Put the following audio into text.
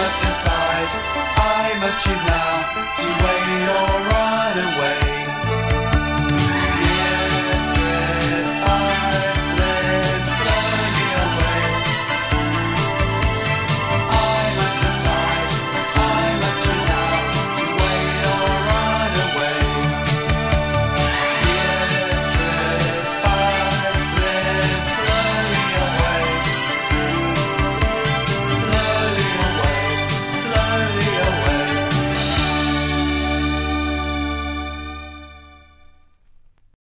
must decide. I must choose now to wait or run away.